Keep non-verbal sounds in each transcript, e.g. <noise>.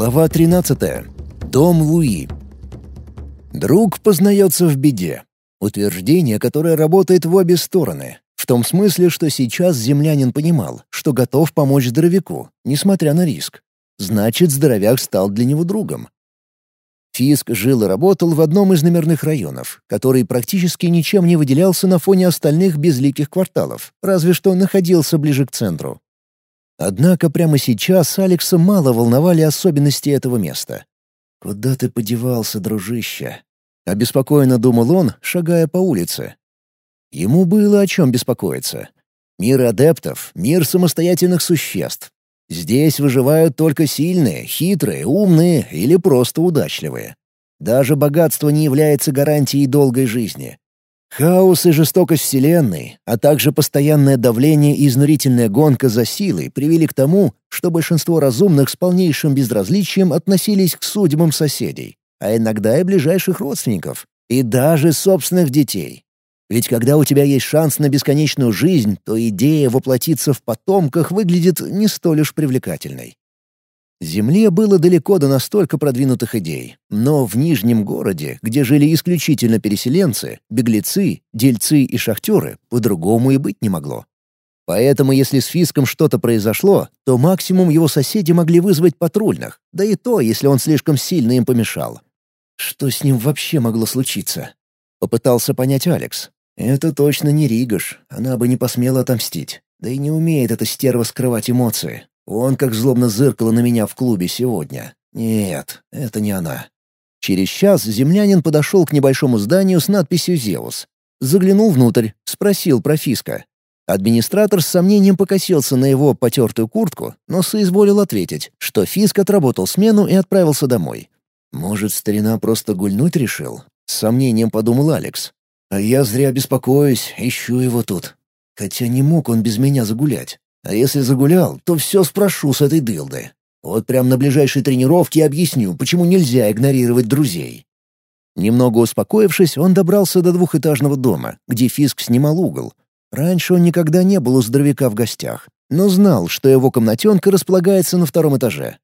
Глава 13. Дом Луи. Друг познается в беде. Утверждение, которое работает в обе стороны. В том смысле, что сейчас землянин понимал, что готов помочь здоровяку, несмотря на риск. Значит, здоровяк стал для него другом. Фиск жил и работал в одном из номерных районов, который практически ничем не выделялся на фоне остальных безликих кварталов, разве что находился ближе к центру. Однако прямо сейчас Алекса мало волновали особенности этого места. «Куда ты подевался, дружище?» — обеспокоенно думал он, шагая по улице. Ему было о чем беспокоиться. Мир адептов — мир самостоятельных существ. Здесь выживают только сильные, хитрые, умные или просто удачливые. Даже богатство не является гарантией долгой жизни. Хаос и жестокость Вселенной, а также постоянное давление и изнурительная гонка за силой привели к тому, что большинство разумных с полнейшим безразличием относились к судьбам соседей, а иногда и ближайших родственников, и даже собственных детей. Ведь когда у тебя есть шанс на бесконечную жизнь, то идея воплотиться в потомках выглядит не столь уж привлекательной. Земле было далеко до настолько продвинутых идей, но в Нижнем городе, где жили исключительно переселенцы, беглецы, дельцы и шахтеры, по-другому и быть не могло. Поэтому если с Фиском что-то произошло, то максимум его соседи могли вызвать патрульных, да и то, если он слишком сильно им помешал. Что с ним вообще могло случиться? Попытался понять Алекс. Это точно не Ригаш, она бы не посмела отомстить. Да и не умеет эта стерва скрывать эмоции. Он как злобно зыркала на меня в клубе сегодня. Нет, это не она. Через час землянин подошел к небольшому зданию с надписью «Зеус». Заглянул внутрь, спросил про Фиска. Администратор с сомнением покосился на его потертую куртку, но соизволил ответить, что Фиск отработал смену и отправился домой. «Может, старина просто гульнуть решил?» — с сомнением подумал Алекс. «А я зря беспокоюсь, ищу его тут. Хотя не мог он без меня загулять. А если загулял, то все спрошу с этой дылды. Вот прям на ближайшей тренировке объясню, почему нельзя игнорировать друзей. Немного успокоившись, он добрался до двухэтажного дома, где Фиск снимал угол. Раньше он никогда не был у здоровяка в гостях, но знал, что его комнатенка располагается на втором этаже.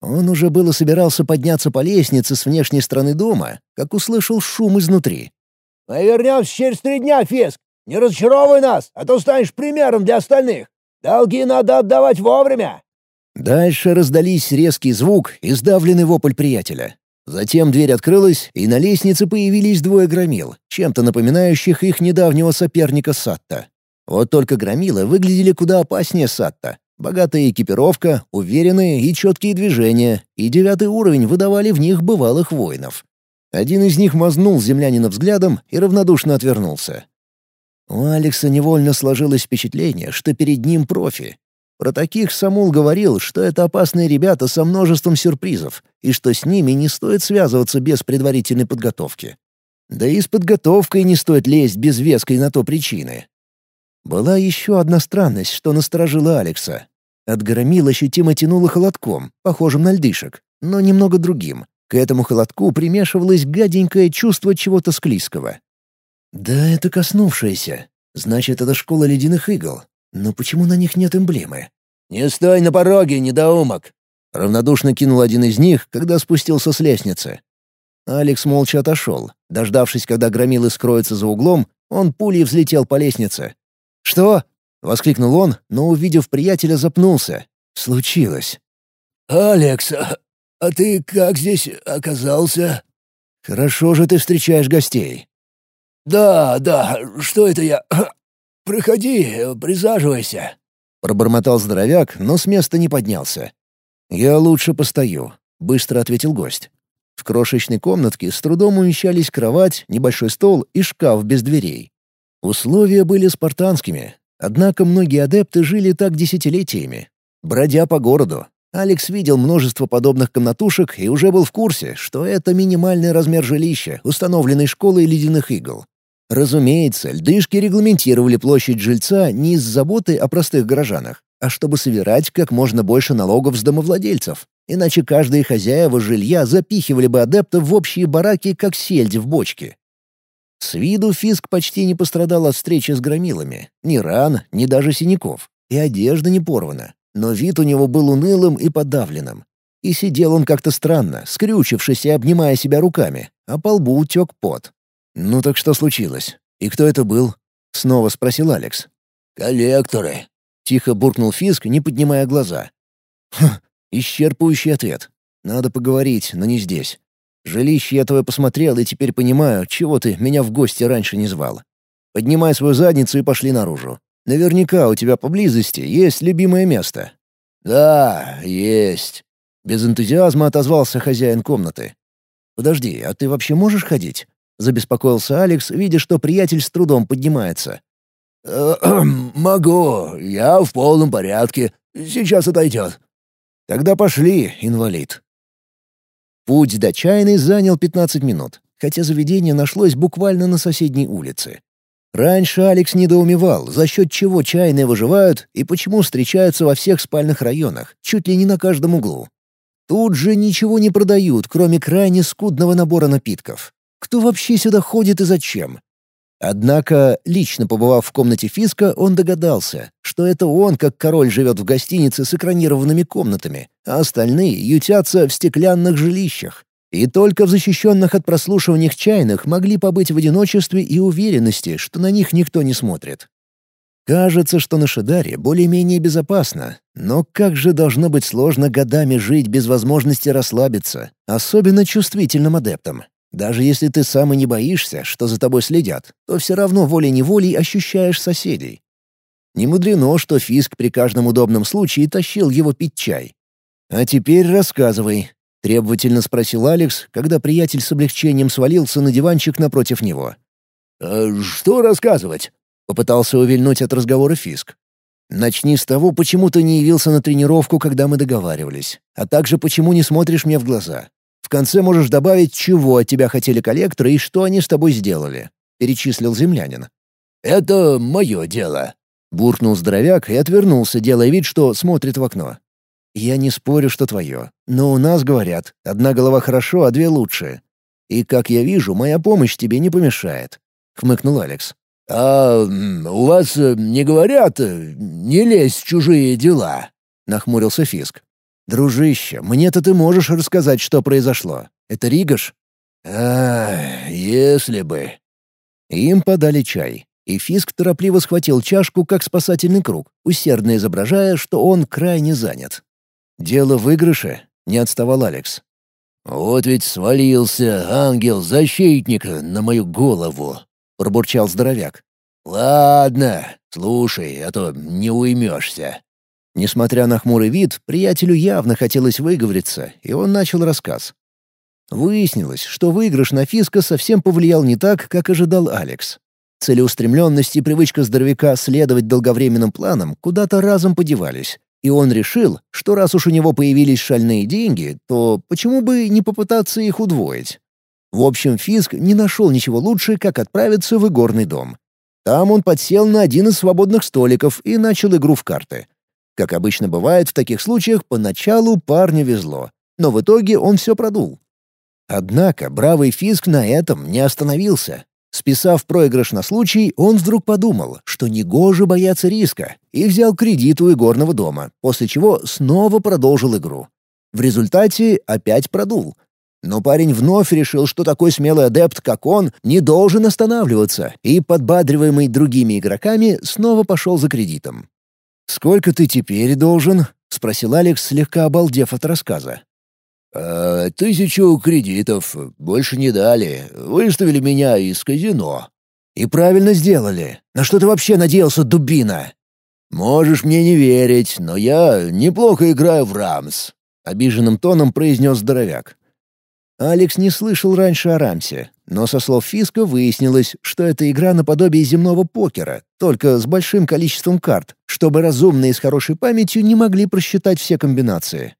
Он уже было собирался подняться по лестнице с внешней стороны дома, как услышал шум изнутри. «Мы вернемся через три дня, Фиск! Не разочаровывай нас, а то станешь примером для остальных!» Долги надо отдавать вовремя!» Дальше раздались резкий звук и сдавленный вопль приятеля. Затем дверь открылась, и на лестнице появились двое громил, чем-то напоминающих их недавнего соперника Сатта. Вот только громилы выглядели куда опаснее Сатта. Богатая экипировка, уверенные и четкие движения, и девятый уровень выдавали в них бывалых воинов. Один из них мазнул землянина взглядом и равнодушно отвернулся. У Алекса невольно сложилось впечатление, что перед ним профи. Про таких Самул говорил, что это опасные ребята со множеством сюрпризов, и что с ними не стоит связываться без предварительной подготовки. Да и с подготовкой не стоит лезть без веской на то причины. Была еще одна странность, что насторожила Алекса. От громил ощутимо тянуло холодком, похожим на льдышек, но немного другим. К этому холодку примешивалось гаденькое чувство чего-то склизкого. «Да это коснувшаяся. Значит, это школа ледяных игл. Но почему на них нет эмблемы?» «Не стой на пороге, недоумок!» Равнодушно кинул один из них, когда спустился с лестницы. Алекс молча отошел. Дождавшись, когда громилы скроются за углом, он пулей взлетел по лестнице. «Что?» — воскликнул он, но, увидев приятеля, запнулся. «Случилось». «Алекс, а, а ты как здесь оказался?» «Хорошо же ты встречаешь гостей. «Да, да, что это я? <clears throat> Проходи, присаживайся», — пробормотал здоровяк, но с места не поднялся. «Я лучше постою», — быстро ответил гость. В крошечной комнатке с трудом умещались кровать, небольшой стол и шкаф без дверей. Условия были спартанскими, однако многие адепты жили так десятилетиями. Бродя по городу, Алекс видел множество подобных комнатушек и уже был в курсе, что это минимальный размер жилища, установленный школой ледяных игл. Разумеется, льдышки регламентировали площадь жильца не из заботы о простых горожанах, а чтобы собирать как можно больше налогов с домовладельцев. Иначе каждые хозяева жилья запихивали бы адептов в общие бараки, как сельдь в бочке. С виду Фиск почти не пострадал от встречи с громилами. Ни ран, ни даже синяков. И одежда не порвана. Но вид у него был унылым и подавленным. И сидел он как-то странно, скрючившись и обнимая себя руками, а по лбу утек пот. «Ну так что случилось? И кто это был?» — снова спросил Алекс. «Коллекторы», — тихо буркнул Фиск, не поднимая глаза. «Хм, исчерпывающий ответ. Надо поговорить, но не здесь. Жилище я твое посмотрел и теперь понимаю, чего ты меня в гости раньше не звал. Поднимай свою задницу и пошли наружу. Наверняка у тебя поблизости есть любимое место». «Да, есть», — без энтузиазма отозвался хозяин комнаты. «Подожди, а ты вообще можешь ходить?» — забеспокоился Алекс, видя, что приятель с трудом поднимается. «Могу. Я в полном порядке. Сейчас отойдет». «Тогда пошли, инвалид». Путь до чайной занял 15 минут, хотя заведение нашлось буквально на соседней улице. Раньше Алекс недоумевал, за счет чего чайные выживают и почему встречаются во всех спальных районах, чуть ли не на каждом углу. Тут же ничего не продают, кроме крайне скудного набора напитков. Кто вообще сюда ходит и зачем? Однако, лично побывав в комнате Фиска, он догадался, что это он, как король, живет в гостинице с экранированными комнатами, а остальные ютятся в стеклянных жилищах. И только в защищенных от прослушивания чайных могли побыть в одиночестве и уверенности, что на них никто не смотрит. Кажется, что на Шидаре более-менее безопасно, но как же должно быть сложно годами жить без возможности расслабиться, особенно чувствительным адептам. Даже если ты сам и не боишься, что за тобой следят, то все равно волей-неволей ощущаешь соседей. Не мудрено, что Фиск при каждом удобном случае тащил его пить чай. «А теперь рассказывай», — требовательно спросил Алекс, когда приятель с облегчением свалился на диванчик напротив него. «Э, «Что рассказывать?» — попытался увильнуть от разговора Фиск. «Начни с того, почему ты не явился на тренировку, когда мы договаривались, а также почему не смотришь мне в глаза. В конце можешь добавить, чего от тебя хотели коллекторы и что они с тобой сделали», — перечислил землянин. «Это мое дело», — буркнул здоровяк и отвернулся, делая вид, что смотрит в окно. «Я не спорю, что твое, но у нас, говорят, одна голова хорошо, а две лучше. И, как я вижу, моя помощь тебе не помешает», — хмыкнул Алекс. «А у вас э, не говорят, э, не лезь в чужие дела?» — нахмурился Фиск. «Дружище, мне-то ты можешь рассказать, что произошло. Это Ригаш?» «А, если бы...» Им подали чай, и Фиск торопливо схватил чашку, как спасательный круг, усердно изображая, что он крайне занят. «Дело в выигрыше», — не отставал Алекс. «Вот ведь свалился ангел-защитник на мою голову», — пробурчал здоровяк. «Ладно, слушай, а то не уймешься. Несмотря на хмурый вид, приятелю явно хотелось выговориться, и он начал рассказ. Выяснилось, что выигрыш на Фиска совсем повлиял не так, как ожидал Алекс. Целеустремленность и привычка здоровяка следовать долговременным планам куда-то разом подевались, и он решил, что раз уж у него появились шальные деньги, то почему бы не попытаться их удвоить? В общем, Фиск не нашел ничего лучше, как отправиться в игорный дом. Там он подсел на один из свободных столиков и начал игру в карты — как обычно бывает в таких случаях, поначалу парню везло, но в итоге он все продул. Однако бравый Фиск на этом не остановился. Списав проигрыш на случай, он вдруг подумал, что негоже бояться риска, и взял кредит у игорного дома, после чего снова продолжил игру. В результате опять продул. Но парень вновь решил, что такой смелый адепт, как он, не должен останавливаться, и, подбадриваемый другими игроками, снова пошел за кредитом. «Сколько ты теперь должен?» — спросил Алекс, слегка обалдев от рассказа. «Э, «Тысячу кредитов. Больше не дали. Выставили меня из казино». «И правильно сделали. На что ты вообще надеялся, дубина?» «Можешь мне не верить, но я неплохо играю в Рамс», — обиженным тоном произнес здоровяк. Алекс не слышал раньше о Рамсе, но со слов Фиска выяснилось, что это игра наподобие земного покера, только с большим количеством карт, чтобы разумные с хорошей памятью не могли просчитать все комбинации.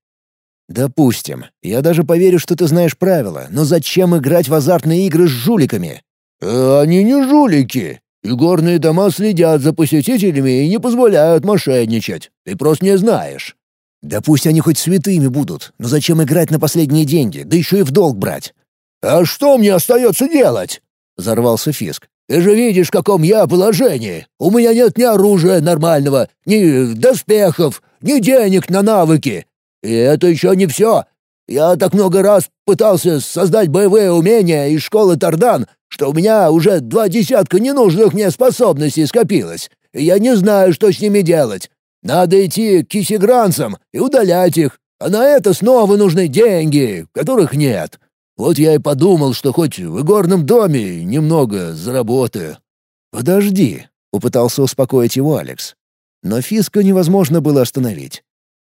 «Допустим. Я даже поверю, что ты знаешь правила, но зачем играть в азартные игры с жуликами?» э, «Они не жулики. Игорные дома следят за посетителями и не позволяют мошенничать. Ты просто не знаешь». «Да пусть они хоть святыми будут, но зачем играть на последние деньги, да еще и в долг брать?» «А что мне остается делать?» — взорвался Фиск. «Ты же видишь, в каком я положении. У меня нет ни оружия нормального, ни доспехов, ни денег на навыки. И это еще не все. Я так много раз пытался создать боевые умения из школы Тардан, что у меня уже два десятка ненужных мне способностей скопилось. И я не знаю, что с ними делать. Надо идти к кисигранцам и удалять их. А на это снова нужны деньги, которых нет. Вот я и подумал, что хоть в игорном доме немного заработаю». «Подожди», — попытался успокоить его Алекс. Но Фиска невозможно было остановить.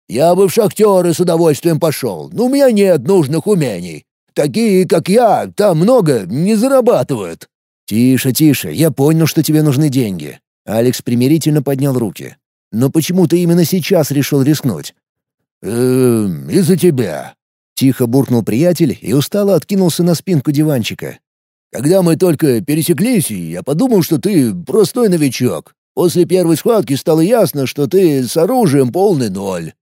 Я бы в шахтеры с удовольствием пошел, но у меня нет нужных умений. Такие, как я, там много не зарабатывают». «Тише, тише, я понял, что тебе нужны деньги». Алекс примирительно поднял руки. «Но почему ты именно сейчас решил рискнуть?» «Эм, из-за тебя». Тихо буркнул приятель и устало откинулся на спинку диванчика. «Когда мы только пересеклись, я подумал, что ты простой новичок. После первой схватки стало ясно, что ты с оружием полный ноль.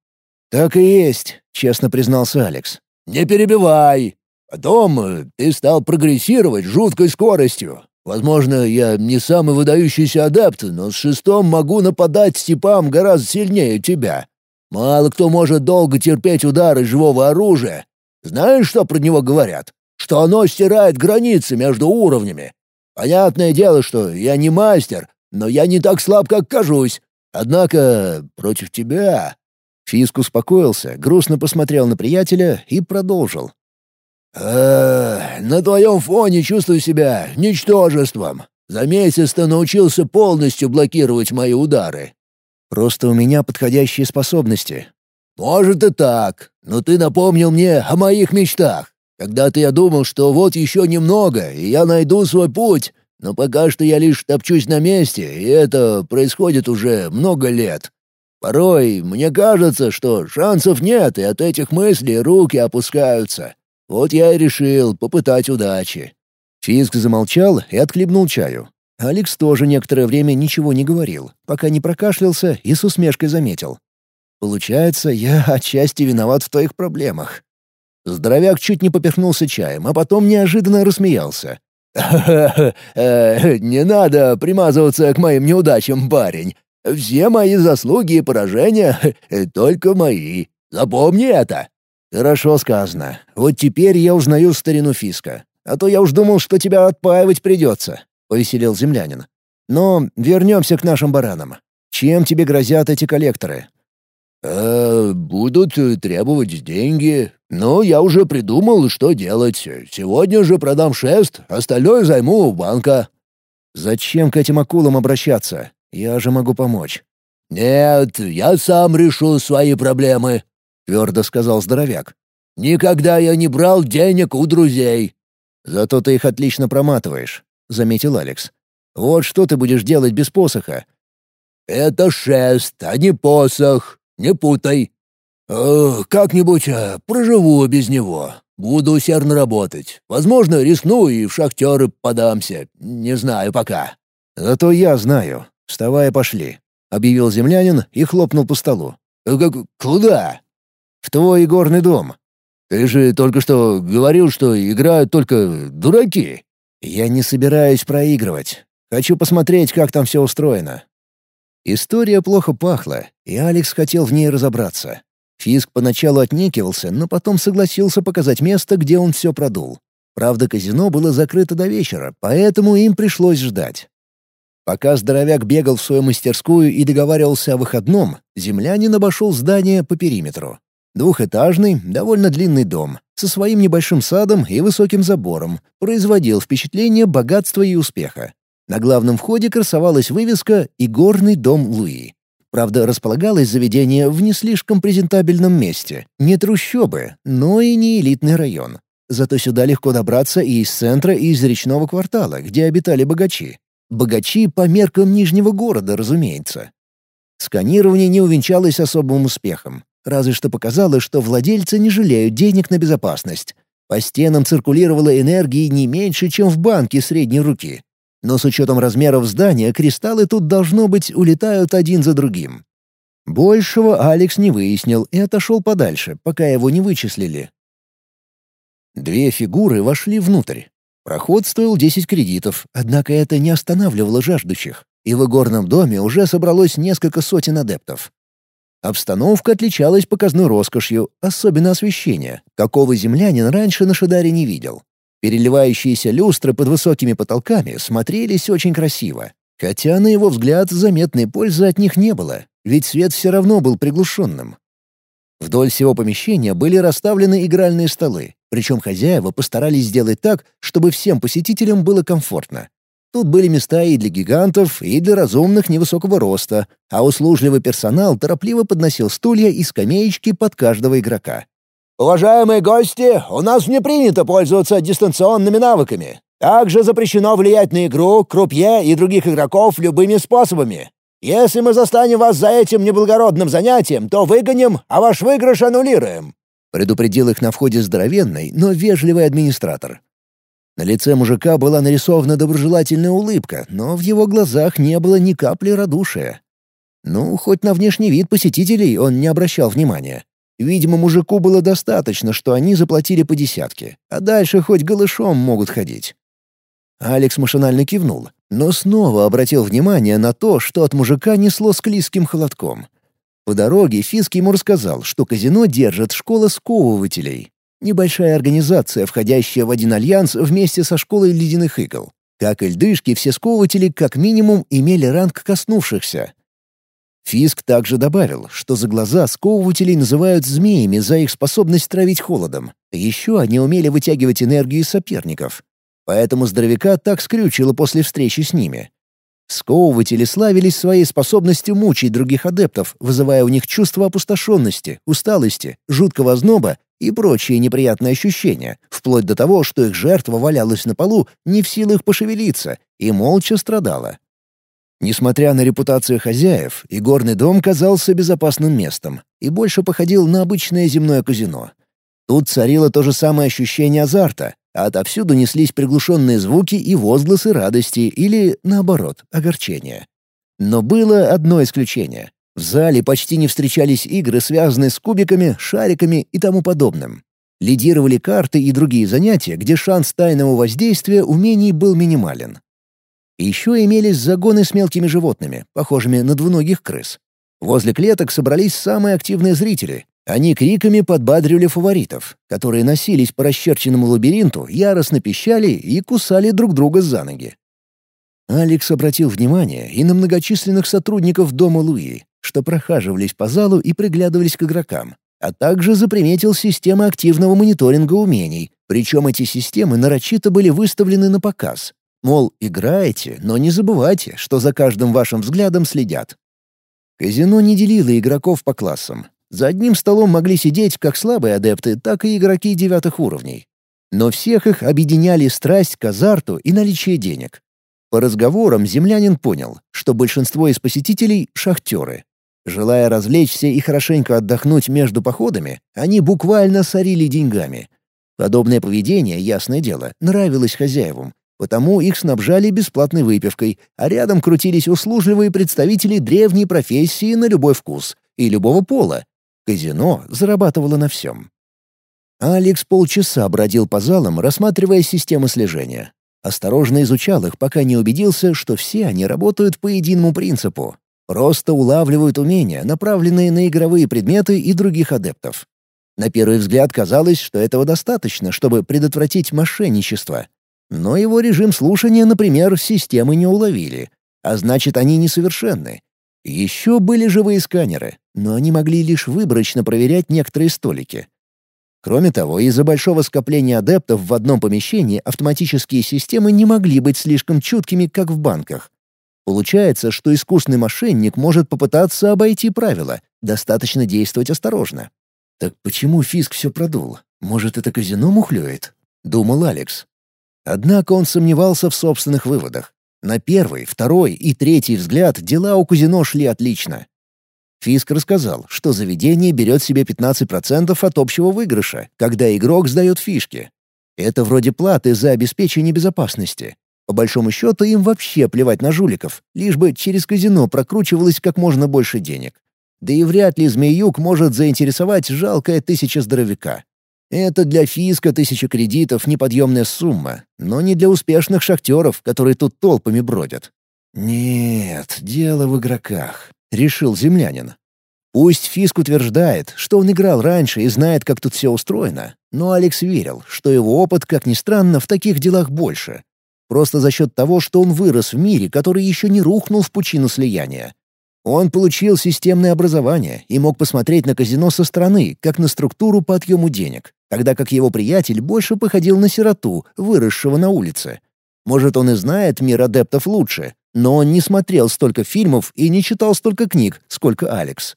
«Так и есть», — честно признался Алекс. «Не перебивай. Потом э, ты стал прогрессировать жуткой скоростью. Возможно, я не самый выдающийся адепт, но с шестом могу нападать степам гораздо сильнее тебя. Мало кто может долго терпеть удары живого оружия. Знаешь, что про него говорят? Что оно стирает границы между уровнями. Понятное дело, что я не мастер, но я не так слаб, как кажусь. Однако против тебя Фиск успокоился, грустно посмотрел на приятеля и продолжил. «Э, на твоем фоне чувствую себя ничтожеством. За месяц ты научился полностью блокировать мои удары». «Просто у меня подходящие способности». «Может и так, но ты напомнил мне о моих мечтах. Когда-то я думал, что вот еще немного, и я найду свой путь, но пока что я лишь топчусь на месте, и это происходит уже много лет. Порой мне кажется, что шансов нет, и от этих мыслей руки опускаются. Вот я и решил попытать удачи». Фиск замолчал и отхлебнул чаю. Алекс тоже некоторое время ничего не говорил, пока не прокашлялся и с усмешкой заметил. «Получается, я <laughs> отчасти виноват в твоих проблемах». Здоровяк чуть не поперхнулся чаем, а потом неожиданно рассмеялся. <laughs> Э, «Не надо примазываться к моим неудачам, парень. Все мои заслуги и поражения <laughs> — только мои. Запомни это». «Хорошо сказано. Вот теперь я узнаю старину Фиска. А то я уж думал, что тебя отпаивать придется», — повеселил землянин. «Но вернемся к нашим баранам. Чем тебе грозят эти коллекторы?» «Э, «Будут требовать деньги. Но я уже придумал, что делать. Сегодня же продам шест, остальное займу у банка». «Зачем к этим акулам обращаться? Я же могу помочь». «Нет, я сам решу свои проблемы», — твердо сказал здоровяк. «Никогда я не брал денег у друзей». «Зато ты их отлично проматываешь», — заметил Алекс. «Вот что ты будешь делать без посоха?» «Это шест, а не посох. Не путай. Э, как-нибудь э, проживу без него. Буду усердно работать. Возможно, рискну и в шахтеры подамся. Не знаю пока». «Зато я знаю. «Вставай, пошли», — объявил землянин и хлопнул по столу. «Э, «Как... куда?» «В твой горный дом». «Ты же только что говорил, что играют только дураки». «Я не собираюсь проигрывать. Хочу посмотреть, как там все устроено». История плохо пахла, и Алекс хотел в ней разобраться. Фиск поначалу отнекивался, но потом согласился показать место, где он все продул. Правда, казино было закрыто до вечера, поэтому им пришлось ждать. Пока здоровяк бегал в свою мастерскую и договаривался о выходном, землянин обошел здание по периметру. Двухэтажный, довольно длинный дом, со своим небольшим садом и высоким забором, производил впечатление богатства и успеха. На главном входе красовалась вывеска «Игорный дом Луи». Правда, располагалось заведение в не слишком презентабельном месте. Не трущобы, но и не элитный район. Зато сюда легко добраться и из центра, и из речного квартала, где обитали богачи. Богачи по меркам Нижнего города, разумеется. Сканирование не увенчалось особым успехом. Разве что показало, что владельцы не жалеют денег на безопасность. По стенам циркулировала энергии не меньше, чем в банке средней руки. Но с учетом размеров здания кристаллы тут, должно быть, улетают один за другим. Большего Алекс не выяснил и отошел подальше, пока его не вычислили. Две фигуры вошли внутрь. Проход стоил 10 кредитов, однако это не останавливало жаждущих, и в игорном доме уже собралось несколько сотен адептов. Обстановка отличалась показной роскошью, особенно освещение, какого землянин раньше на Шидаре не видел. Переливающиеся люстры под высокими потолками смотрелись очень красиво. Хотя, на его взгляд, заметной пользы от них не было, ведь свет все равно был приглушенным. Вдоль всего помещения были расставлены игральные столы, причем хозяева постарались сделать так, чтобы всем посетителям было комфортно. Тут были места и для гигантов, и для разумных невысокого роста, а услужливый персонал торопливо подносил стулья и скамеечки под каждого игрока. «Уважаемые гости, у нас не принято пользоваться дистанционными навыками. Также запрещено влиять на игру, крупье и других игроков любыми способами. Если мы застанем вас за этим неблагородным занятием, то выгоним, а ваш выигрыш аннулируем», — предупредил их на входе здоровенный, но вежливый администратор. На лице мужика была нарисована доброжелательная улыбка, но в его глазах не было ни капли радушия. Ну, хоть на внешний вид посетителей он не обращал внимания. Видимо, мужику было достаточно, что они заплатили по десятке, а дальше хоть голышом могут ходить. Алекс машинально кивнул, но снова обратил внимание на то, что от мужика несло склизким холодком. По дороге Фиск ему рассказал, что казино держит школа сковывателей, Небольшая организация, входящая в один альянс вместе со школой ледяных игл. Как и льдышки, все сковыватели как минимум имели ранг коснувшихся. Фиск также добавил, что за глаза сковывателей называют змеями за их способность травить холодом. Еще они умели вытягивать энергию из соперников. Поэтому здоровяка так скрючило после встречи с ними. Сковыватели славились своей способностью мучить других адептов, вызывая у них чувство опустошенности, усталости, жуткого озноба и прочие неприятные ощущения, вплоть до того, что их жертва валялась на полу, не в силах пошевелиться, и молча страдала. Несмотря на репутацию хозяев, игорный дом казался безопасным местом и больше походил на обычное земное казино. Тут царило то же самое ощущение азарта, а отовсюду неслись приглушенные звуки и возгласы радости или, наоборот, огорчения. Но было одно исключение. В зале почти не встречались игры, связанные с кубиками, шариками и тому подобным. Лидировали карты и другие занятия, где шанс тайного воздействия умений был минимален. Еще имелись загоны с мелкими животными, похожими на двуногих крыс. Возле клеток собрались самые активные зрители. Они криками подбадривали фаворитов, которые носились по расчерченному лабиринту, яростно пищали и кусали друг друга за ноги. Алекс обратил внимание и на многочисленных сотрудников дома Луи, что прохаживались по залу и приглядывались к игрокам, а также заприметил системы активного мониторинга умений, причем эти системы нарочито были выставлены на показ. Мол, играете, но не забывайте, что за каждым вашим взглядом следят. Казино не делило игроков по классам. За одним столом могли сидеть как слабые адепты, так и игроки девятых уровней. Но всех их объединяли страсть к азарту и наличие денег. По разговорам землянин понял, что большинство из посетителей — шахтеры. Желая развлечься и хорошенько отдохнуть между походами, они буквально сорили деньгами. Подобное поведение, ясное дело, нравилось хозяевам, потому их снабжали бесплатной выпивкой, а рядом крутились услужливые представители древней профессии на любой вкус и любого пола. Казино зарабатывало на всем. Алекс полчаса бродил по залам, рассматривая системы слежения. Осторожно изучал их, пока не убедился, что все они работают по единому принципу Просто улавливают умения, направленные на игровые предметы и других адептов. На первый взгляд казалось, что этого достаточно, чтобы предотвратить мошенничество. Но его режим слушания, например, системы не уловили, а значит, они несовершенны. Еще были живые сканеры, но они могли лишь выборочно проверять некоторые столики. Кроме того, из-за большого скопления адептов в одном помещении автоматические системы не могли быть слишком чуткими, как в банках. Получается, что искусный мошенник может попытаться обойти правила, достаточно действовать осторожно. Так почему Фиск все продул? Может, это казино мухлюет? Думал Алекс. Однако он сомневался в собственных выводах. На первый, второй и третий взгляд дела у казино шли отлично. Фиск рассказал, что заведение берет себе 15% от общего выигрыша, когда игрок сдает фишки. Это вроде платы за обеспечение безопасности. По большому счету им вообще плевать на жуликов, лишь бы через казино прокручивалось как можно больше денег. Да и вряд ли Змеюк может заинтересовать жалкая тысяча здоровяка. Это для фиска тысяча кредитов неподъемная сумма, но не для успешных шахтеров, которые тут толпами бродят. «Нет, дело в игроках», — решил землянин. Пусть Фиск утверждает, что он играл раньше и знает, как тут все устроено, но Алекс верил, что его опыт, как ни странно, в таких делах больше. Просто за счет того, что он вырос в мире, который еще не рухнул в пучину слияния. Он получил системное образование и мог посмотреть на казино со стороны, как на структуру по отъему денег, тогда как его приятель больше походил на сироту, выросшего на улице. Может, он и знает мир адептов лучше, но он не смотрел столько фильмов и не читал столько книг, сколько Алекс.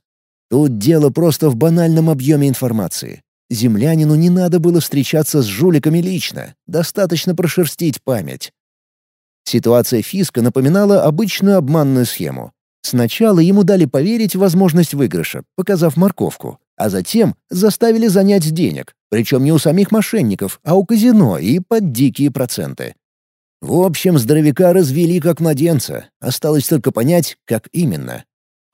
Тут дело просто в банальном объеме информации. Землянину не надо было встречаться с жуликами лично, достаточно прошерстить память. Ситуация Фиска напоминала обычную обманную схему. Сначала ему дали поверить в возможность выигрыша, показав морковку, а затем заставили занять денег, причем не у самих мошенников, а у казино и под дикие проценты. В общем, здоровяка развели как младенца, осталось только понять, как именно.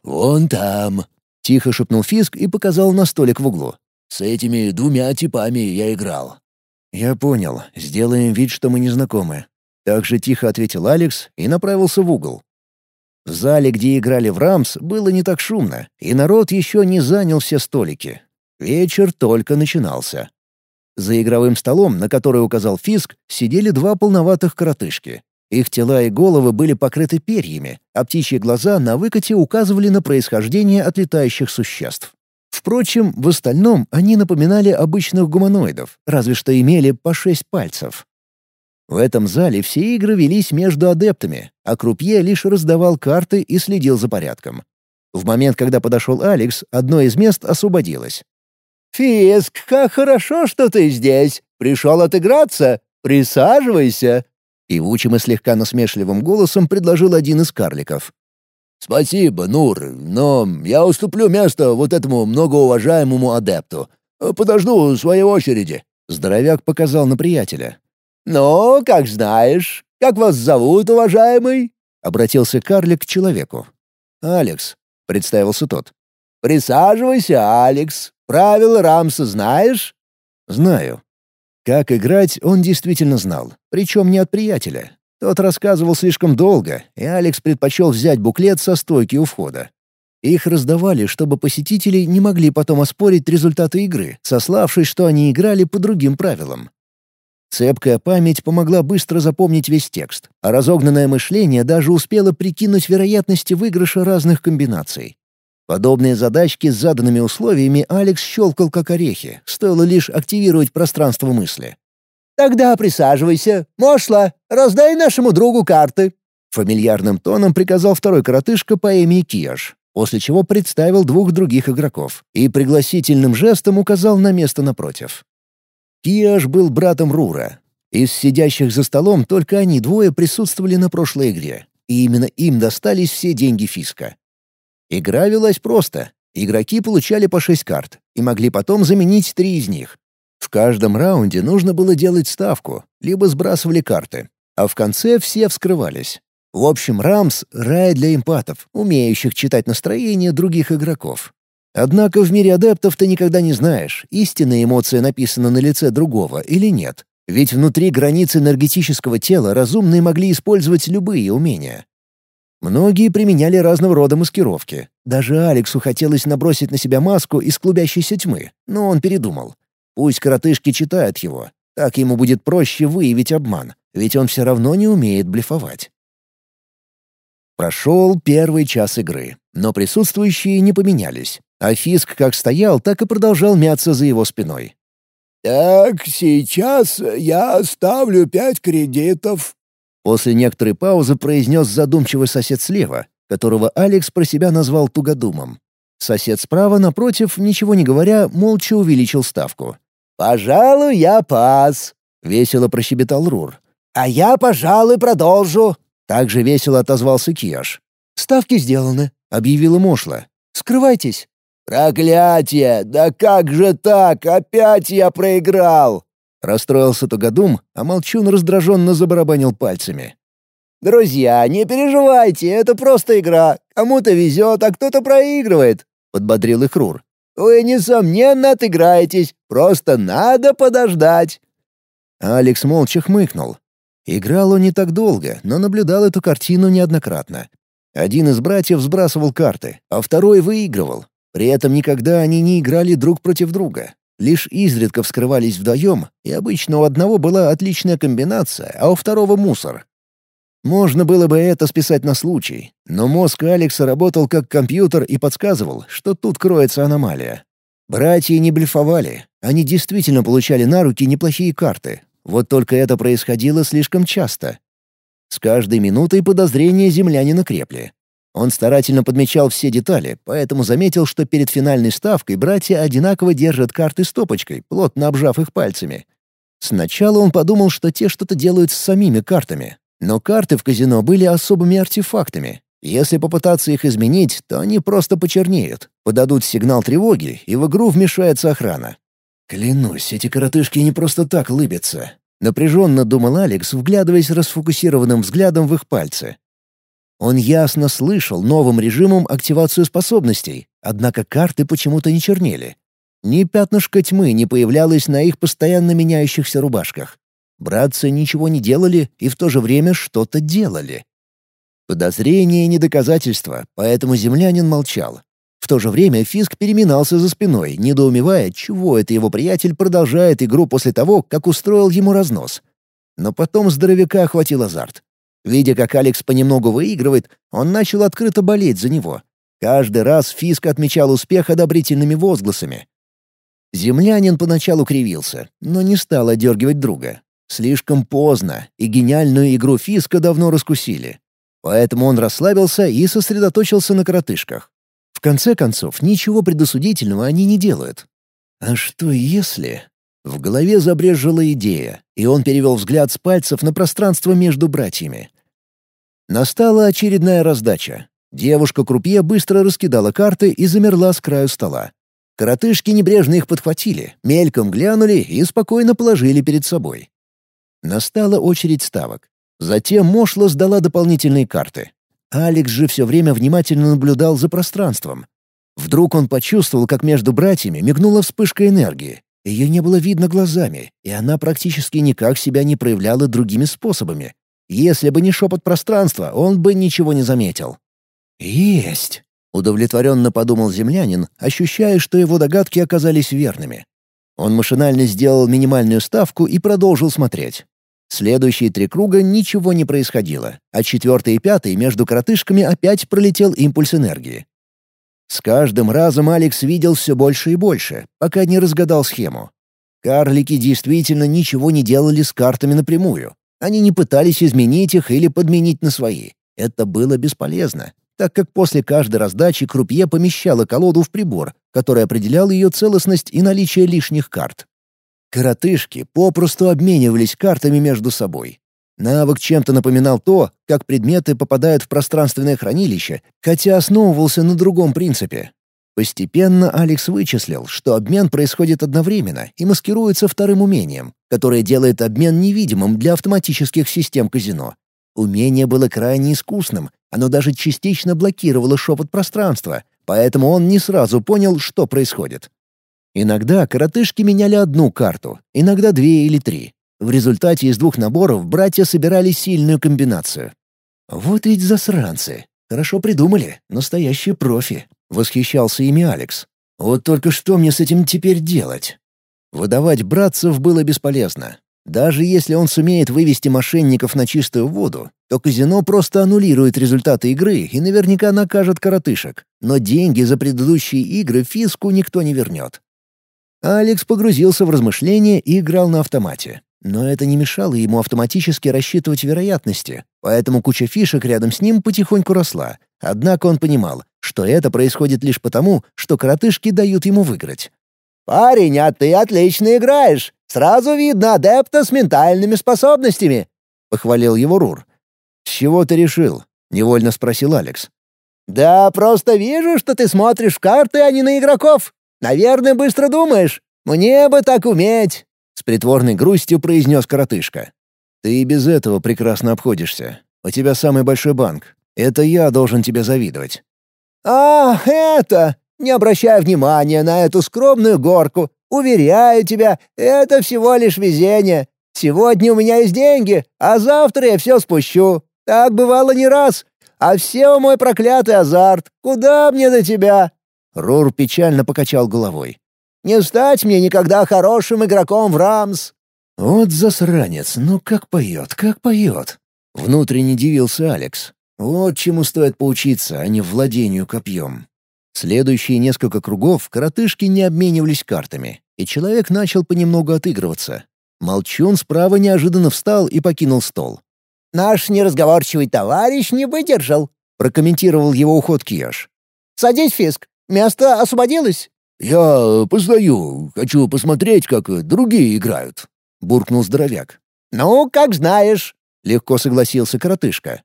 «Вон там», — тихо шепнул Фиск и показал на столик в углу. «С этими двумя типами я играл». «Я понял. Сделаем вид, что мы не знакомы». Так же тихо ответил Алекс и направился в угол. В зале, где играли в «Рамс», было не так шумно, и народ еще не занял все столики. Вечер только начинался. За игровым столом, на который указал Фиск, сидели два полноватых коротышки. Их тела и головы были покрыты перьями, а птичьи глаза на выкате указывали на происхождение от летающих существ. Впрочем, в остальном они напоминали обычных гуманоидов, разве что имели по шесть пальцев. В этом зале все игры велись между адептами, а крупье лишь раздавал карты и следил за порядком. В момент, когда подошел Алекс, одно из мест освободилось. «Фиск, как хорошо, что ты здесь! Пришел отыграться? Присаживайся!» Певучим и слегка насмешливым голосом предложил один из карликов. «Спасибо, Нур, но я уступлю место вот этому многоуважаемому адепту. Подожду своей очереди». Здоровяк показал на приятеля. «Ну, как знаешь. Как вас зовут, уважаемый?» — обратился карлик к человеку. «Алекс», — представился тот. «Присаживайся, Алекс. Правила Рамса знаешь?» «Знаю. Как играть он действительно знал, причем не от приятеля. Тот рассказывал слишком долго, и Алекс предпочел взять буклет со стойки у входа. Их раздавали, чтобы посетители не могли потом оспорить результаты игры, сославшись, что они играли по другим правилам. Цепкая память помогла быстро запомнить весь текст, а разогнанное мышление даже успело прикинуть вероятности выигрыша разных комбинаций. Подобные задачки с заданными условиями Алекс щелкал как орехи, стоило лишь активировать пространство мысли. «Тогда присаживайся. Мошла, раздай нашему другу карты». Фамильярным тоном приказал второй коротышка по имени Кияш, после чего представил двух других игроков и пригласительным жестом указал на место напротив. Кияш был братом Рура. Из сидящих за столом только они двое присутствовали на прошлой игре, и именно им достались все деньги Фиска. Игра велась просто. Игроки получали по шесть карт и могли потом заменить три из них. В каждом раунде нужно было делать ставку, либо сбрасывали карты, а в конце все вскрывались. В общем, Рамс — рай для эмпатов, умеющих читать настроение других игроков. Однако в мире адептов ты никогда не знаешь, истинная эмоция написана на лице другого или нет. Ведь внутри границ энергетического тела разумные могли использовать любые умения. Многие применяли разного рода маскировки. Даже Алексу хотелось набросить на себя маску из клубящейся тьмы, но он передумал. Пусть коротышки читают его. Так ему будет проще выявить обман, ведь он все равно не умеет блефовать. Прошел первый час игры, но присутствующие не поменялись, а Фиск как стоял, так и продолжал мяться за его спиной. «Так, сейчас я ставлю пять кредитов», После некоторой паузы произнес задумчивый сосед слева, которого Алекс про себя назвал тугодумом. Сосед справа, напротив, ничего не говоря, молча увеличил ставку. «Пожалуй, я пас», — весело прощебетал Рур. «А я, пожалуй, продолжу», — также весело отозвался Кияш. «Ставки сделаны», — объявила Мошла. «Скрывайтесь». «Проклятие! Да как же так? Опять я проиграл!» Расстроился Тугодум, а Молчун раздраженно забарабанил пальцами. «Друзья, не переживайте, это просто игра. Кому-то везет, а кто-то проигрывает», — подбодрил их Рур. «Вы, несомненно, отыграетесь, просто надо подождать». Алекс молча хмыкнул. Играл он не так долго, но наблюдал эту картину неоднократно. Один из братьев сбрасывал карты, а второй выигрывал. При этом никогда они не играли друг против друга. Лишь изредка вскрывались вдвоем, и обычно у одного была отличная комбинация, а у второго — мусор. Можно было бы это списать на случай, но мозг Алекса работал как компьютер и подсказывал, что тут кроется аномалия. Братья не блефовали, они действительно получали на руки неплохие карты. Вот только это происходило слишком часто. С каждой минутой подозрения землянина крепли. Он старательно подмечал все детали, поэтому заметил, что перед финальной ставкой братья одинаково держат карты стопочкой, плотно обжав их пальцами. Сначала он подумал, что те что-то делают с самими картами, но карты в казино были особыми артефактами. Если попытаться их изменить, то они просто почернеют, подадут сигнал тревоги, и в игру вмешается охрана. «Клянусь, эти коротышки не просто так лыбятся», — напряженно думал Алекс, вглядываясь расфокусированным взглядом в их пальцы. Он ясно слышал новым режимом активацию способностей, однако карты почему-то не чернели. Ни пятнышко тьмы не появлялось на их постоянно меняющихся рубашках. Братцы ничего не делали и в то же время что-то делали. Подозрение не доказательство, поэтому землянин молчал. В то же время Фиск переминался за спиной, недоумевая, чего это его приятель продолжает игру после того, как устроил ему разнос. Но потом здоровяка охватил азарт. Видя, как Алекс понемногу выигрывает, он начал открыто болеть за него. Каждый раз Фиск отмечал успех одобрительными возгласами. Землянин поначалу кривился, но не стал одергивать друга. Слишком поздно, и гениальную игру Фиска давно раскусили. Поэтому он расслабился и сосредоточился на коротышках. В конце концов, ничего предосудительного они не делают. А что если... В голове забрежила идея, и он перевел взгляд с пальцев на пространство между братьями. Настала очередная раздача. Девушка-крупье быстро раскидала карты и замерла с краю стола. Коротышки небрежно их подхватили, мельком глянули и спокойно положили перед собой. Настала очередь ставок. Затем Мошла сдала дополнительные карты. Алекс же все время внимательно наблюдал за пространством. Вдруг он почувствовал, как между братьями мигнула вспышка энергии, ее не было видно глазами, и она практически никак себя не проявляла другими способами. Если бы не шепот пространства, он бы ничего не заметил. «Есть!» — удовлетворенно подумал землянин, ощущая, что его догадки оказались верными. Он машинально сделал минимальную ставку и продолжил смотреть. Следующие три круга ничего не происходило, а четвертый и пятый между коротышками опять пролетел импульс энергии. С каждым разом Алекс видел все больше и больше, пока не разгадал схему. Карлики действительно ничего не делали с картами напрямую. Они не пытались изменить их или подменить на свои. Это было бесполезно, так как после каждой раздачи крупье помещала колоду в прибор, который определял ее целостность и наличие лишних карт. Коротышки попросту обменивались картами между собой. Навык чем-то напоминал то, как предметы попадают в пространственное хранилище, хотя основывался на другом принципе. Постепенно Алекс вычислил, что обмен происходит одновременно и маскируется вторым умением, которое делает обмен невидимым для автоматических систем казино. Умение было крайне искусным, оно даже частично блокировало шепот пространства, поэтому он не сразу понял, что происходит. Иногда коротышки меняли одну карту, иногда две или три. В результате из двух наборов братья собирали сильную комбинацию. «Вот ведь засранцы! Хорошо придумали, настоящие профи!» — восхищался ими Алекс. «Вот только что мне с этим теперь делать?» Выдавать братцев было бесполезно. Даже если он сумеет вывести мошенников на чистую воду, то казино просто аннулирует результаты игры и наверняка накажет коротышек. Но деньги за предыдущие игры фиску никто не вернет. Алекс погрузился в размышления и играл на автомате. Но это не мешало ему автоматически рассчитывать вероятности, поэтому куча фишек рядом с ним потихоньку росла. Однако он понимал, что это происходит лишь потому, что коротышки дают ему выиграть. «Парень, а ты отлично играешь! Сразу видно адепта с ментальными способностями!» — похвалил его Рур. «С чего ты решил?» — невольно спросил Алекс. «Да просто вижу, что ты смотришь карты, а не на игроков. Наверное, быстро думаешь. Мне бы так уметь!» С притворной грустью произнес коротышка. «Ты и без этого прекрасно обходишься. У тебя самый большой банк. Это я должен тебе завидовать». «Ах, это! Не обращай внимания на эту скромную горку. Уверяю тебя, это всего лишь везение. Сегодня у меня есть деньги, а завтра я все спущу. Так бывало не раз. А все мой проклятый азарт. Куда мне до тебя?» Рор печально покачал головой. «Не стать мне никогда хорошим игроком в Рамс!» «Вот засранец, ну как поет, как поет!» Внутренне дивился Алекс. Вот чему стоит поучиться, а не владению копьем. Следующие несколько кругов коротышки не обменивались картами, и человек начал понемногу отыгрываться. Молчун справа неожиданно встал и покинул стол. «Наш неразговорчивый товарищ не выдержал», — прокомментировал его уход Кияш. «Садись, Фиск, место освободилось». «Я постою, хочу посмотреть, как другие играют», — буркнул здоровяк. «Ну, как знаешь», — легко согласился коротышка.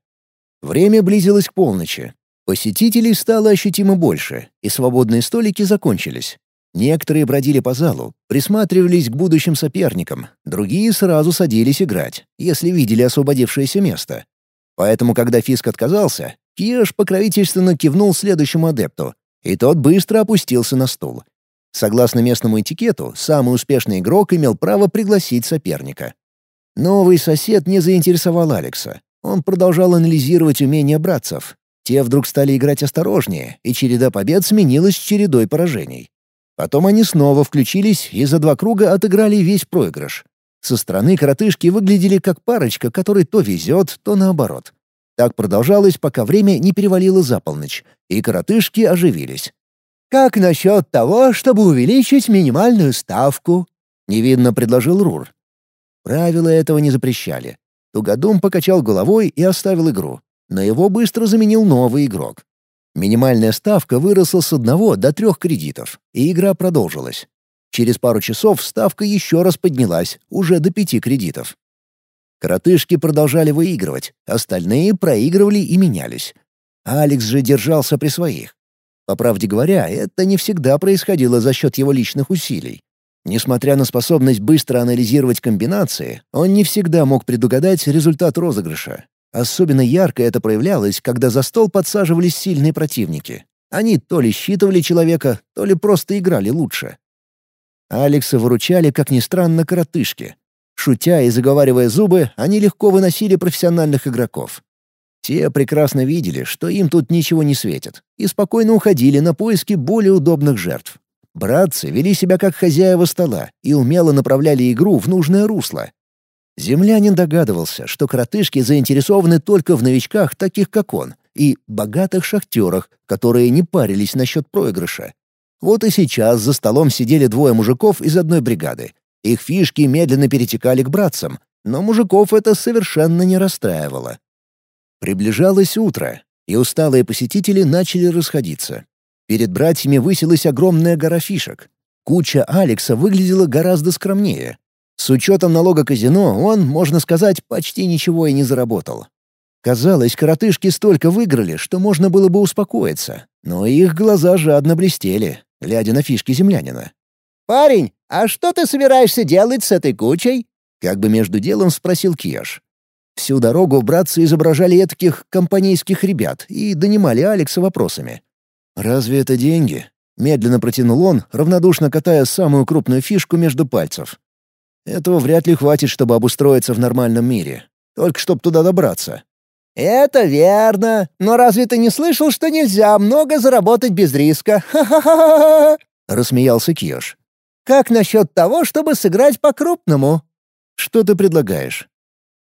Время близилось к полночи. Посетителей стало ощутимо больше, и свободные столики закончились. Некоторые бродили по залу, присматривались к будущим соперникам, другие сразу садились играть, если видели освободившееся место. Поэтому, когда Фиск отказался, Киеш покровительственно кивнул следующему адепту, и тот быстро опустился на стул. Согласно местному этикету, самый успешный игрок имел право пригласить соперника. Новый сосед не заинтересовал Алекса. Он продолжал анализировать умения братцев. Те вдруг стали играть осторожнее, и череда побед сменилась чередой поражений. Потом они снова включились и за два круга отыграли весь проигрыш. Со стороны коротышки выглядели как парочка, которой то везет, то наоборот. Так продолжалось, пока время не перевалило за полночь, и коротышки оживились. «Как насчет того, чтобы увеличить минимальную ставку?» — невинно предложил Рур. Правила этого не запрещали. Тугодум покачал головой и оставил игру, но его быстро заменил новый игрок. Минимальная ставка выросла с одного до трех кредитов, и игра продолжилась. Через пару часов ставка еще раз поднялась, уже до пяти кредитов. Коротышки продолжали выигрывать, остальные проигрывали и менялись. Алекс же держался при своих. По правде говоря, это не всегда происходило за счет его личных усилий. Несмотря на способность быстро анализировать комбинации, он не всегда мог предугадать результат розыгрыша. Особенно ярко это проявлялось, когда за стол подсаживались сильные противники. Они то ли считывали человека, то ли просто играли лучше. Алекса выручали, как ни странно, коротышки. Шутя и заговаривая зубы, они легко выносили профессиональных игроков. Те прекрасно видели, что им тут ничего не светит, и спокойно уходили на поиски более удобных жертв. Братцы вели себя как хозяева стола и умело направляли игру в нужное русло, Землянин догадывался, что коротышки заинтересованы только в новичках, таких как он, и богатых шахтерах, которые не парились насчет проигрыша. Вот и сейчас за столом сидели двое мужиков из одной бригады. Их фишки медленно перетекали к братцам, но мужиков это совершенно не расстраивало. Приближалось утро, и усталые посетители начали расходиться. Перед братьями высилась огромная гора фишек. Куча Алекса выглядела гораздо скромнее, с учетом налога казино он, можно сказать, почти ничего и не заработал. Казалось, коротышки столько выиграли, что можно было бы успокоиться, но их глаза жадно блестели, глядя на фишки землянина. «Парень, а что ты собираешься делать с этой кучей?» Как бы между делом спросил Кияш. Всю дорогу братцы изображали таких компанейских ребят и донимали Алекса вопросами. «Разве это деньги?» Медленно протянул он, равнодушно катая самую крупную фишку между пальцев. Этого вряд ли хватит, чтобы обустроиться в нормальном мире. Только чтоб туда добраться. «Это верно. Но разве ты не слышал, что нельзя много заработать без риска? Ха-ха-ха!» — рассмеялся Киош. «Как насчет того, чтобы сыграть по-крупному?» «Что ты предлагаешь?»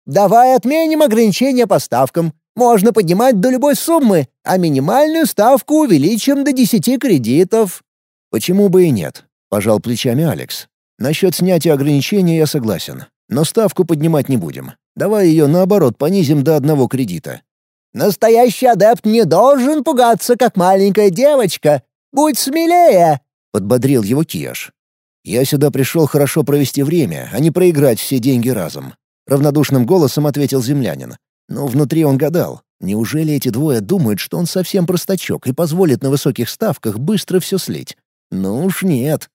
«Давай отменим ограничения по ставкам. Можно поднимать до любой суммы, а минимальную ставку увеличим до десяти кредитов». «Почему бы и нет?» — пожал плечами Алекс. Насчет снятия ограничения я согласен. Но ставку поднимать не будем. Давай ее, наоборот, понизим до одного кредита. «Настоящий адепт не должен пугаться, как маленькая девочка. Будь смелее!» — подбодрил его Кияш. «Я сюда пришел хорошо провести время, а не проиграть все деньги разом», — равнодушным голосом ответил землянин. Но внутри он гадал. Неужели эти двое думают, что он совсем простачок и позволит на высоких ставках быстро все слить? Ну уж нет.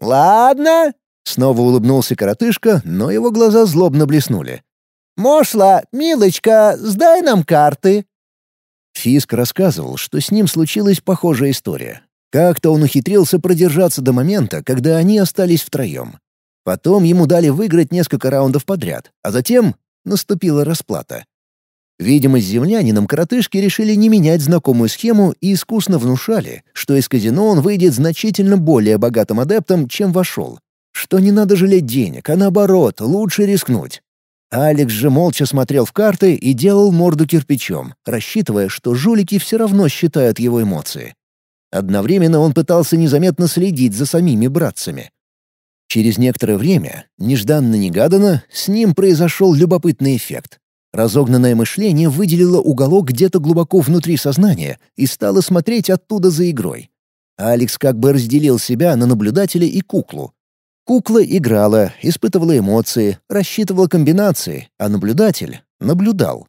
«Ладно», — снова улыбнулся коротышка, но его глаза злобно блеснули. «Мошла, милочка, сдай нам карты». Фиск рассказывал, что с ним случилась похожая история. Как-то он ухитрился продержаться до момента, когда они остались втроем. Потом ему дали выиграть несколько раундов подряд, а затем наступила расплата. Видимо, с землянином коротышки решили не менять знакомую схему и искусно внушали, что из казино он выйдет значительно более богатым адептом, чем вошел. Что не надо жалеть денег, а наоборот, лучше рискнуть. Алекс же молча смотрел в карты и делал морду кирпичом, рассчитывая, что жулики все равно считают его эмоции. Одновременно он пытался незаметно следить за самими братцами. Через некоторое время, нежданно-негаданно, с ним произошел любопытный эффект. Разогнанное мышление выделило уголок где-то глубоко внутри сознания и стало смотреть оттуда за игрой. Алекс как бы разделил себя на наблюдателя и куклу, Кукла играла, испытывала эмоции, рассчитывала комбинации, а наблюдатель наблюдал.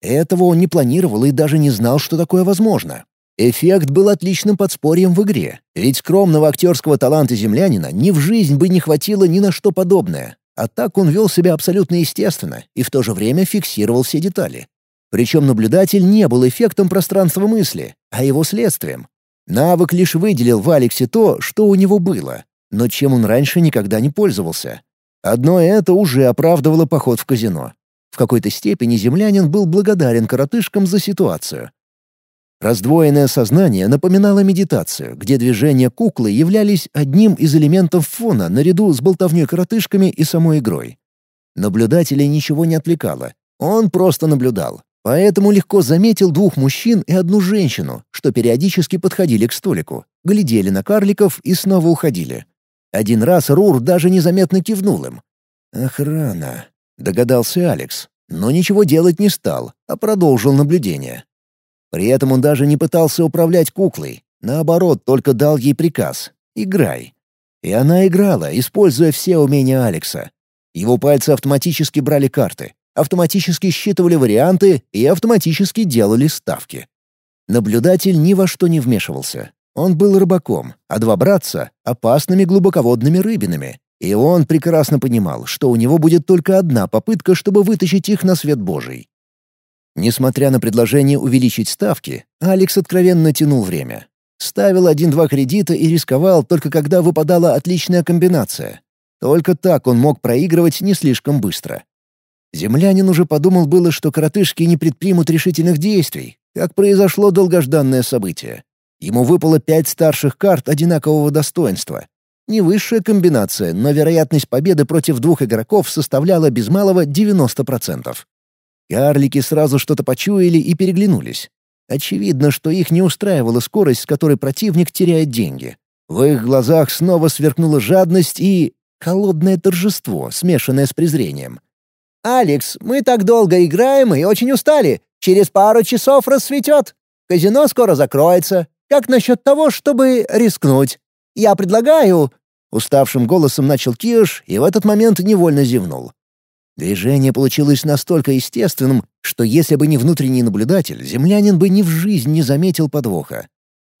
Этого он не планировал и даже не знал, что такое возможно. Эффект был отличным подспорьем в игре, ведь скромного актерского таланта землянина ни в жизнь бы не хватило ни на что подобное. А так он вел себя абсолютно естественно и в то же время фиксировал все детали. Причем наблюдатель не был эффектом пространства мысли, а его следствием. Навык лишь выделил в Алексе то, что у него было, но чем он раньше никогда не пользовался. Одно это уже оправдывало поход в казино. В какой-то степени землянин был благодарен коротышкам за ситуацию. Раздвоенное сознание напоминало медитацию, где движения куклы являлись одним из элементов фона наряду с болтовней коротышками и самой игрой. Наблюдателя ничего не отвлекало. Он просто наблюдал. Поэтому легко заметил двух мужчин и одну женщину, что периодически подходили к столику, глядели на карликов и снова уходили. Один раз Рур даже незаметно кивнул им. «Охрана», — догадался Алекс, но ничего делать не стал, а продолжил наблюдение. При этом он даже не пытался управлять куклой, наоборот, только дал ей приказ «играй». И она играла, используя все умения Алекса. Его пальцы автоматически брали карты, автоматически считывали варианты и автоматически делали ставки. Наблюдатель ни во что не вмешивался, он был рыбаком, а два братца — опасными глубоководными рыбинами. И он прекрасно понимал, что у него будет только одна попытка, чтобы вытащить их на свет Божий. Несмотря на предложение увеличить ставки, Алекс откровенно тянул время. Ставил один-два кредита и рисковал только когда выпадала отличная комбинация. Только так он мог проигрывать не слишком быстро. Землянин уже подумал было, что коротышки не предпримут решительных действий, как произошло долгожданное событие. Ему выпало пять старших карт одинакового достоинства. Не высшая комбинация, но вероятность победы против двух игроков составляла без малого 90%. Карлики сразу что-то почуяли и переглянулись. Очевидно, что их не устраивала скорость, с которой противник теряет деньги. В их глазах снова сверкнула жадность и... холодное торжество, смешанное с презрением. «Алекс, мы так долго играем и очень устали. Через пару часов рассветет. Казино скоро закроется. Как насчет того, чтобы рискнуть? Я предлагаю...» Уставшим голосом начал Киош и в этот момент невольно зевнул. Движение получилось настолько естественным, что если бы не внутренний наблюдатель, землянин бы ни в жизнь не заметил подвоха.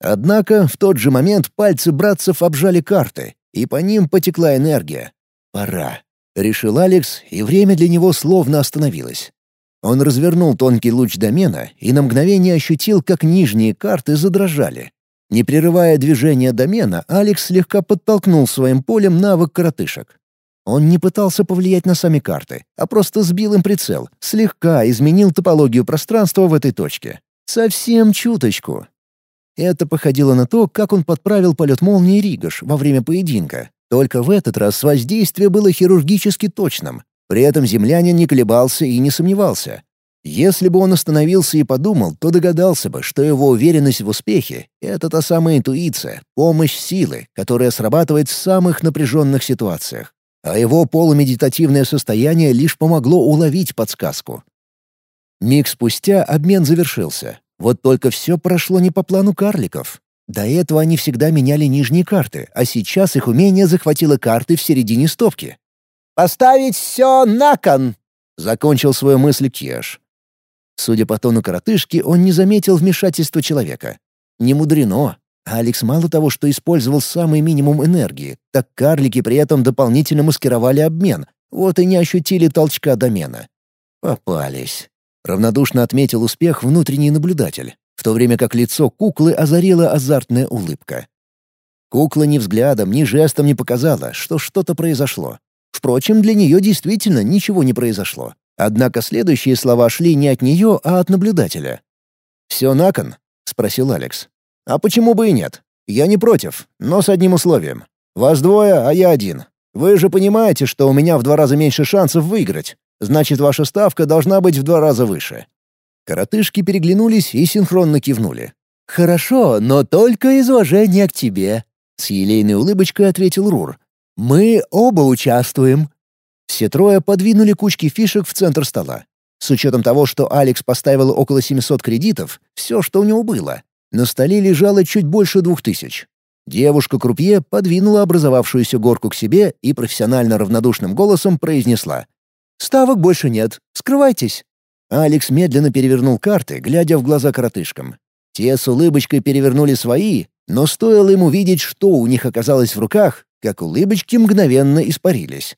Однако в тот же момент пальцы братцев обжали карты, и по ним потекла энергия. «Пора», — решил Алекс, и время для него словно остановилось. Он развернул тонкий луч домена и на мгновение ощутил, как нижние карты задрожали. Не прерывая движения домена, Алекс слегка подтолкнул своим полем навык коротышек. Он не пытался повлиять на сами карты, а просто сбил им прицел, слегка изменил топологию пространства в этой точке. Совсем чуточку. Это походило на то, как он подправил полет молнии Ригаш во время поединка. Только в этот раз воздействие было хирургически точным, при этом землянин не колебался и не сомневался. Если бы он остановился и подумал, то догадался бы, что его уверенность в успехе — это та самая интуиция, помощь силы, которая срабатывает в самых напряженных ситуациях. А его полумедитативное состояние лишь помогло уловить подсказку. Миг спустя обмен завершился. Вот только все прошло не по плану карликов. До этого они всегда меняли нижние карты, а сейчас их умение захватило карты в середине стопки. Поставить все на кон!» — закончил свою мысль Кеш. Судя по тону коротышки, он не заметил вмешательства человека. Не мудрено. Алекс мало того, что использовал самый минимум энергии, так карлики при этом дополнительно маскировали обмен, вот и не ощутили толчка домена. Попались. Равнодушно отметил успех внутренний наблюдатель, в то время как лицо куклы озарила азартная улыбка. Кукла ни взглядом, ни жестом не показала, что что-то произошло. Впрочем, для нее действительно ничего не произошло. Однако следующие слова шли не от нее, а от наблюдателя. «Все на кон?» — спросил Алекс. «А почему бы и нет? Я не против, но с одним условием. Вас двое, а я один. Вы же понимаете, что у меня в два раза меньше шансов выиграть. Значит, ваша ставка должна быть в два раза выше». Коротышки переглянулись и синхронно кивнули. «Хорошо, но только из уважения к тебе», — с елейной улыбочкой ответил Рур. «Мы оба участвуем». Все трое подвинули кучки фишек в центр стола. С учетом того, что Алекс поставил около 700 кредитов, все, что у него было, на столе лежало чуть больше двух тысяч. Девушка-крупье подвинула образовавшуюся горку к себе и профессионально равнодушным голосом произнесла. «Ставок больше нет. Скрывайтесь». Алекс медленно перевернул карты, глядя в глаза коротышкам. Те с улыбочкой перевернули свои, но стоило ему видеть, что у них оказалось в руках, как улыбочки мгновенно испарились.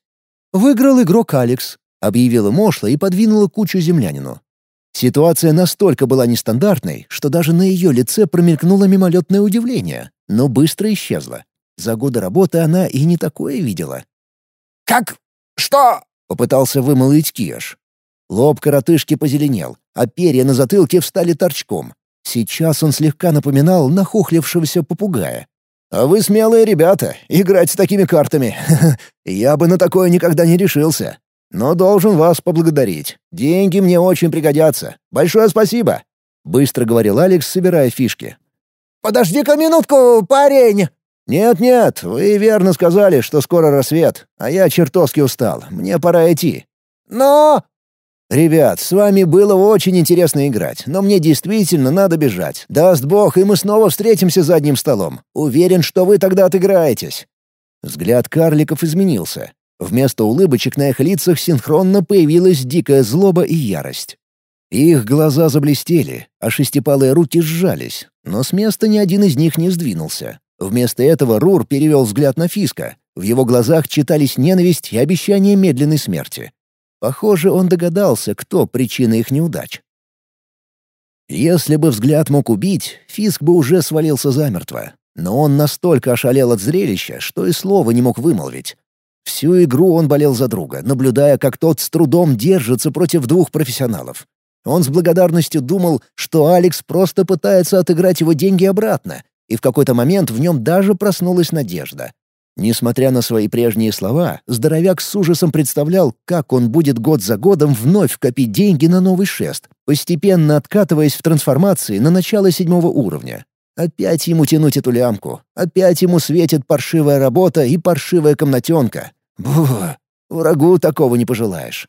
«Выиграл игрок Алекс», — объявила Мошла и подвинула кучу землянину. Ситуация настолько была нестандартной, что даже на ее лице промелькнуло мимолетное удивление, но быстро исчезло. За годы работы она и не такое видела. «Как? Что?» — попытался вымолвить Киаш. Лоб коротышки позеленел, а перья на затылке встали торчком. Сейчас он слегка напоминал нахохлившегося попугая. «А вы смелые ребята, играть с такими картами. <laughs> Я бы на такое никогда не решился. Но должен вас поблагодарить. Деньги мне очень пригодятся. Большое спасибо!» — быстро говорил Алекс, собирая фишки. «Подожди-ка минутку, парень!» «Нет-нет, вы верно сказали, что скоро рассвет, а я чертовски устал. Мне пора идти». «Но...» «Ребят, с вами было очень интересно играть, но мне действительно надо бежать. Даст бог, и мы снова встретимся за одним столом. Уверен, что вы тогда отыграетесь». Взгляд карликов изменился. Вместо улыбочек на их лицах синхронно появилась дикая злоба и ярость. Их глаза заблестели, а шестипалые руки сжались, но с места ни один из них не сдвинулся. Вместо этого Рур перевел взгляд на Фиска. В его глазах читались ненависть и обещание медленной смерти. Похоже, он догадался, кто причина их неудач. Если бы взгляд мог убить, Фиск бы уже свалился замертво. Но он настолько ошалел от зрелища, что и слова не мог вымолвить. Всю игру он болел за друга, наблюдая, как тот с трудом держится против двух профессионалов. Он с благодарностью думал, что Алекс просто пытается отыграть его деньги обратно, и в какой-то момент в нем даже проснулась надежда. Несмотря на свои прежние слова, здоровяк с ужасом представлял, как он будет год за годом вновь копить деньги на новый шест, постепенно откатываясь в трансформации на начало седьмого уровня. Опять ему тянуть эту лямку, опять ему светит паршивая работа и паршивая комнатенка. Бух, врагу такого не пожелаешь.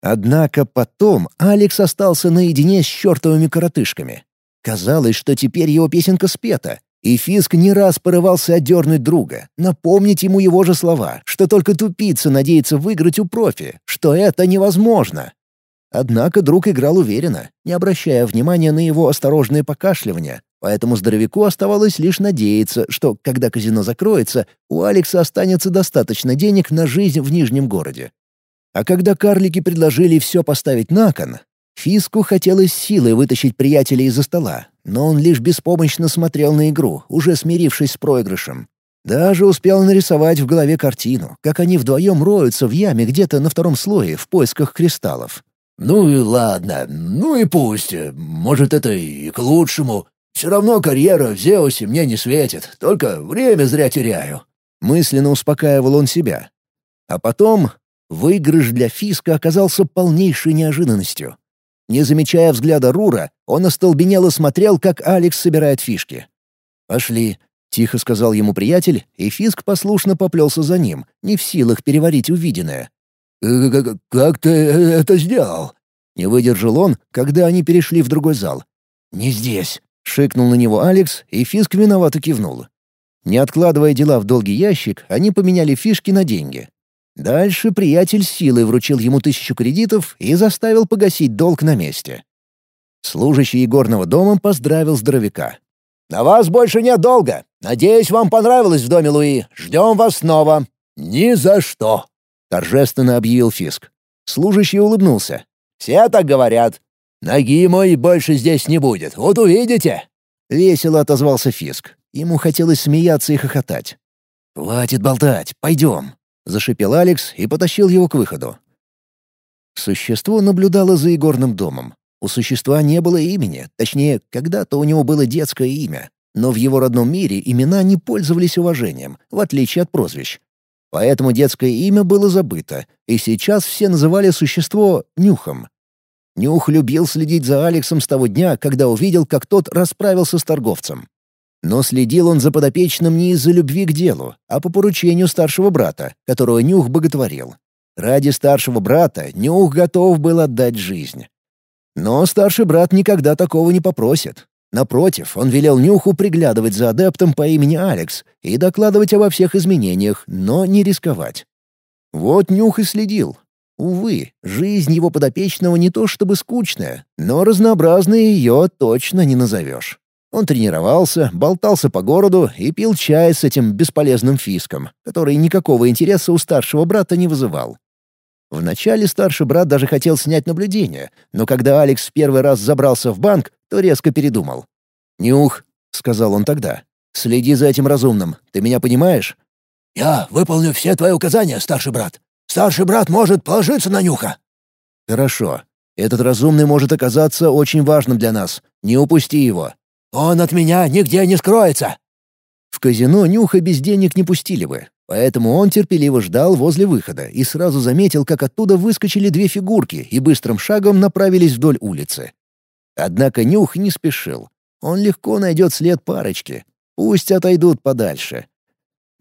Однако потом Алекс остался наедине с чертовыми коротышками. Казалось, что теперь его песенка спета, и Фиск не раз порывался отдернуть друга, напомнить ему его же слова, что только тупица надеется выиграть у профи, что это невозможно. Однако друг играл уверенно, не обращая внимания на его осторожные покашливания, поэтому здоровяку оставалось лишь надеяться, что, когда казино закроется, у Алекса останется достаточно денег на жизнь в Нижнем городе. А когда карлики предложили все поставить на кон, Фиску хотелось силой вытащить приятеля из-за стола, но он лишь беспомощно смотрел на игру, уже смирившись с проигрышем. Даже успел нарисовать в голове картину, как они вдвоем роются в яме где-то на втором слое в поисках кристаллов. «Ну и ладно, ну и пусть. Может, это и к лучшему. Все равно карьера в Зеусе мне не светит, только время зря теряю». Мысленно успокаивал он себя. А потом выигрыш для Фиска оказался полнейшей неожиданностью. Не замечая взгляда Рура, он остолбенело смотрел, как Алекс собирает фишки. «Пошли», — тихо сказал ему приятель, и Фиск послушно поплелся за ним, не в силах переварить увиденное. «Э, «Как ты это сделал?» Не выдержал он, когда они перешли в другой зал. «Не здесь», — шикнул на него Алекс, и Фиск виновато кивнул. Не откладывая дела в долгий ящик, они поменяли фишки на деньги. Дальше приятель силой вручил ему тысячу кредитов и заставил погасить долг на месте. Служащий игорного дома поздравил здоровяка. «На вас больше нет долга. Надеюсь, вам понравилось в доме Луи. Ждем вас снова». «Ни за что!» — торжественно объявил Фиск. Служащий улыбнулся. «Все так говорят». «Ноги мой больше здесь не будет. Вот увидите!» Весело отозвался Фиск. Ему хотелось смеяться и хохотать. «Хватит болтать, пойдем», — зашипел Алекс и потащил его к выходу. Существо наблюдало за игорным домом. У существа не было имени, точнее, когда-то у него было детское имя. Но в его родном мире имена не пользовались уважением, в отличие от прозвищ. Поэтому детское имя было забыто, и сейчас все называли существо Нюхом. Нюх любил следить за Алексом с того дня, когда увидел, как тот расправился с торговцем. Но следил он за подопечным не из-за любви к делу, а по поручению старшего брата, которого Нюх боготворил. Ради старшего брата Нюх готов был отдать жизнь. Но старший брат никогда такого не попросит. Напротив, он велел Нюху приглядывать за адептом по имени Алекс и докладывать обо всех изменениях, но не рисковать. Вот Нюх и следил. Увы, жизнь его подопечного не то чтобы скучная, но разнообразной ее точно не назовешь. Он тренировался, болтался по городу и пил чай с этим бесполезным фиском, который никакого интереса у старшего брата не вызывал. Вначале старший брат даже хотел снять наблюдение, но когда Алекс в первый раз забрался в банк, то резко передумал. «Нюх», — сказал он тогда, — «следи за этим разумным, ты меня понимаешь?» «Я выполню все твои указания, старший брат. Старший брат может положиться на Нюха». «Хорошо. Этот разумный может оказаться очень важным для нас. Не упусти его. Он от меня нигде не скроется!» В казино Нюха без денег не пустили бы, поэтому он терпеливо ждал возле выхода и сразу заметил, как оттуда выскочили две фигурки и быстрым шагом направились вдоль улицы. Однако Нюх не спешил. Он легко найдет след парочки. Пусть отойдут подальше.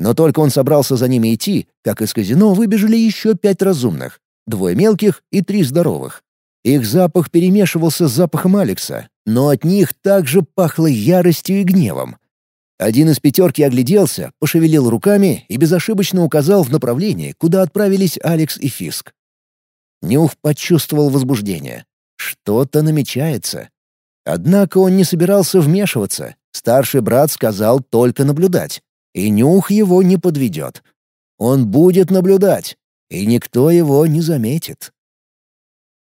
Но только он собрался за ними идти, как из казино выбежали еще пять разумных. Двое мелких и три здоровых. Их запах перемешивался с запахом Алекса, но от них также пахло яростью и гневом. Один из пятерки огляделся, пошевелил руками и безошибочно указал в направлении, куда отправились Алекс и Фиск. Нюх почувствовал возбуждение. Что-то намечается. Однако он не собирался вмешиваться. Старший брат сказал только наблюдать. И Нюх его не подведет. Он будет наблюдать, и никто его не заметит.